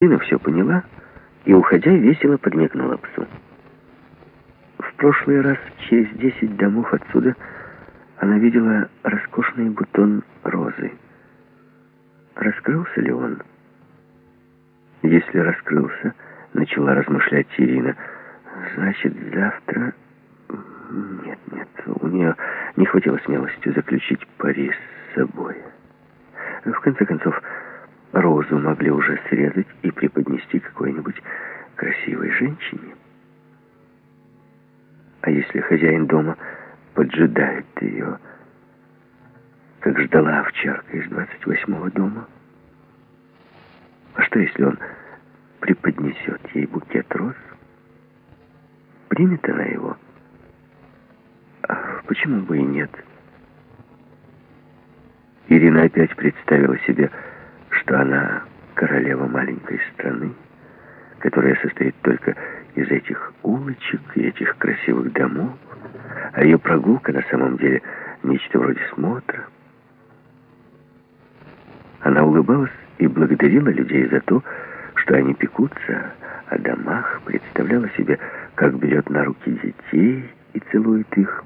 Ирина все поняла и, уходя, весело подмигнула псу. В прошлый раз, через десять домов отсюда, она видела роскошный бутон розы. Раскрылся ли он? Если раскрылся, начала размышлять Ирина, значит, завтра... Нет, нет, у нее не хватило смелости заключить пари с собой. В конце концов, розу могли уже срезать и преподнести какой-нибудь красивой женщине. А если хозяин дома поджидает ее, как ждала овчарка из 28-го дома? А что, если он преподнесет ей букет роз? Примет она его? А почему бы и нет? Ирина опять представила себе, что она королева маленькой страны, которая состоит только из этих улочек и этих красивых домов, а ее прогулка на самом деле нечто вроде смотра. Она улыбалась и благодарила людей за то, что они пекутся о домах, представляла себе, как берет на руки детей и целует их.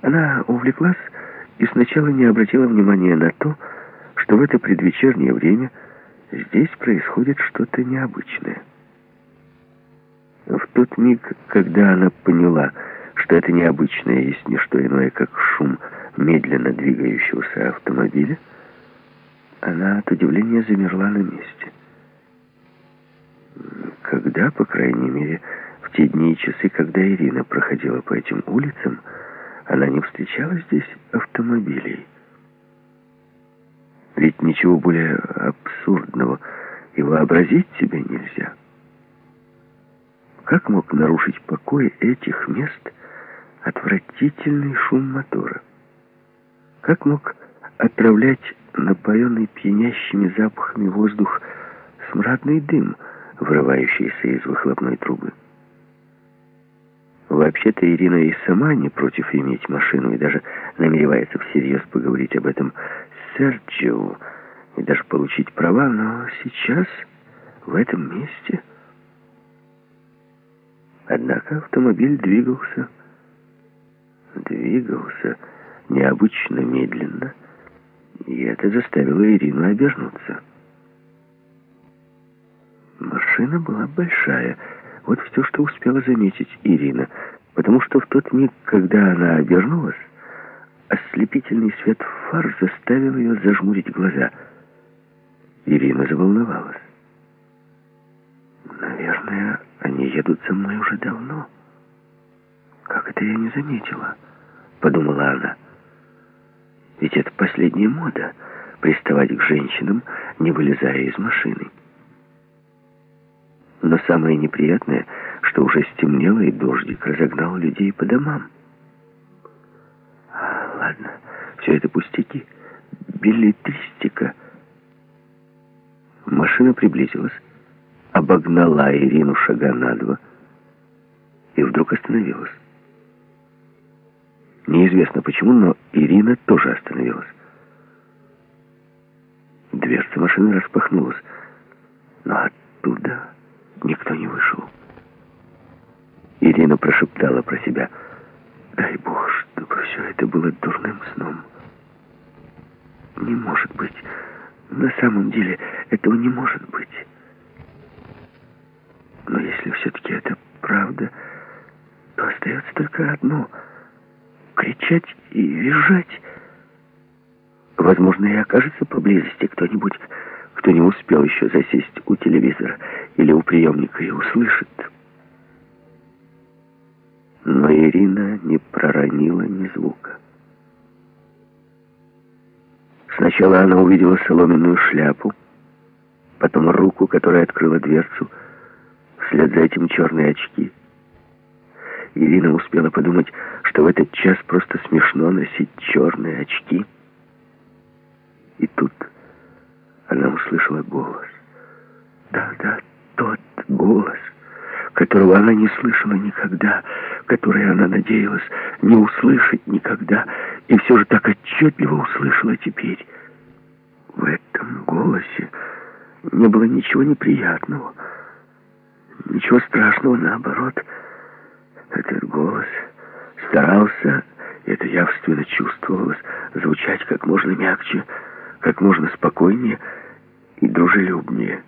Она увлеклась и сначала не обратила внимания на то, что в это предвечернее время здесь происходит что-то необычное. В тот миг, когда она поняла, что это необычное есть не что иное, как шум медленно двигающегося автомобиля, она от удивления замерла на месте. Когда, по крайней мере, в те дни и часы, когда Ирина проходила по этим улицам, она не встречала здесь автомобилей. Ведь ничего более абсурдного и вообразить себе нельзя. Как мог нарушить покой этих мест отвратительный шум мотора? Как мог отправлять напоенный пьянящими запахами воздух смрадный дым, вырывающийся из выхлопной трубы? Вообще-то Ирина и сама не против иметь машину и даже намеревается всерьез поговорить об этом Серджио и даже получить права, но сейчас, в этом месте... Однако автомобиль двигался, двигался необычно медленно, и это заставило Ирину обернуться. Машина была большая, вот все, что успела заметить Ирина, потому что в тот миг, когда она обернулась, ослепительный свет фар заставил ее зажмурить глаза. Ирина заволновалась. «Наверное, они едут за мной уже давно. Как это я не заметила?» — подумала она. «Ведь это последняя мода — приставать к женщинам, не вылезая из машины». Но самое неприятное, что уже стемнело, и дождик разогнал людей по домам. Ладно, все это пустяки. Билетристика. Машина приблизилась, обогнала Ирину шага на два и вдруг остановилась. Неизвестно почему, но Ирина тоже остановилась. Дверца машины распахнулась, но оттуда никто не вышел. Ирина прошептала про себя. «Дай Бог, чтобы все это было дурным сном. Не может быть. На самом деле этого не может быть. Но если все-таки это правда, то остается только одно — кричать и визжать. Возможно, и окажется поблизости кто-нибудь, кто не успел еще засесть у телевизора или у приемника и услышит. Но Ирина не проронила ни звука. Сначала она увидела соломенную шляпу, потом руку, которая открыла дверцу, вслед за этим черные очки. Ирина успела подумать, что в этот час просто смешно носить черные очки. И тут она услышала голос. Да, да, тот голос, которого она не слышала никогда, который она надеялась не услышать никогда, и все же так отчетливо услышала теперь. В этом голосе не было ничего неприятного, ничего страшного, наоборот. Этот голос старался, это явственно чувствовалось, звучать как можно мягче, как можно спокойнее и дружелюбнее.